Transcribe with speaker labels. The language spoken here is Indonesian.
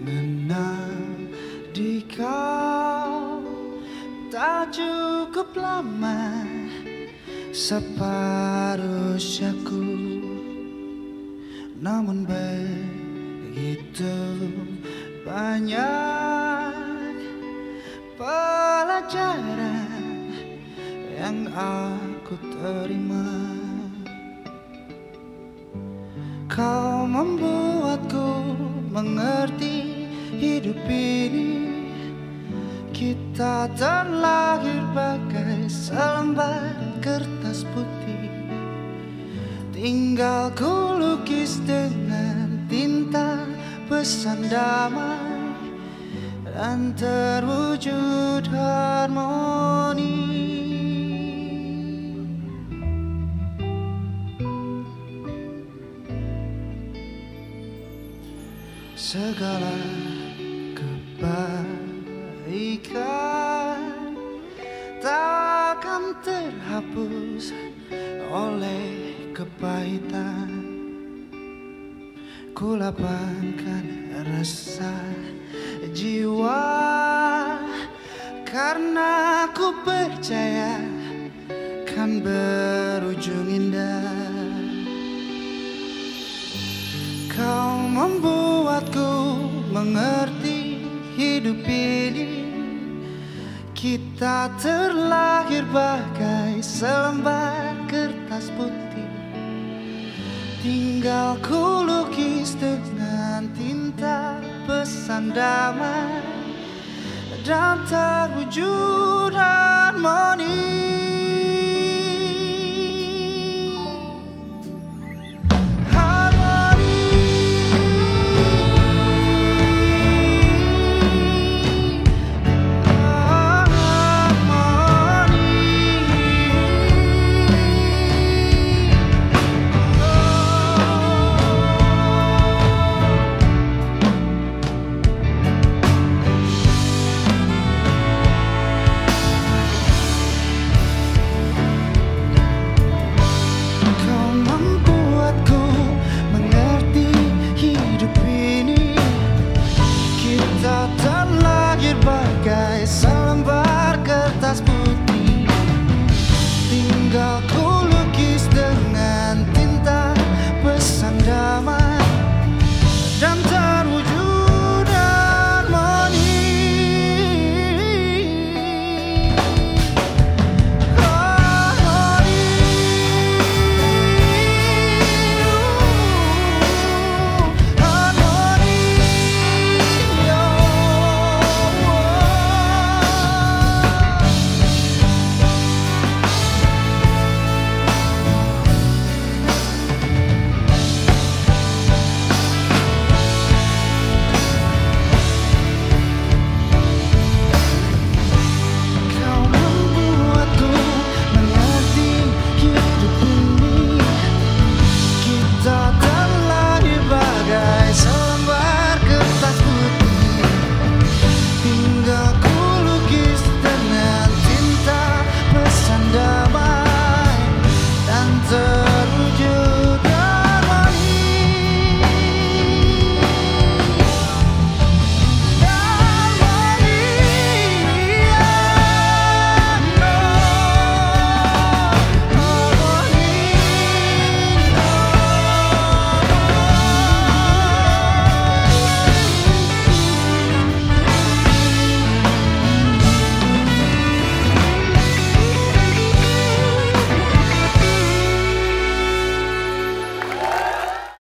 Speaker 1: mengenal di kau tak cukup lama separuh usiaku namun begitu banyak pelajaran yang aku terima Kau membuatku mengerti hidup ini. Kita terlahir bagai selembar kertas putih. Tinggal ku lukis dengan tinta pesan damai Dan terwujud harmoni segala kebaikan takkan terhapus oleh kepahitan. Ku lapangkan rasa jiwa karena ku percaya kan berujung indah. Kau membuatku mengerti hidup ini. Kita terlahir bagai selembar kertas putih. Tinggal ku lukis dengan tinta pesan damai Dan terwujud harmoni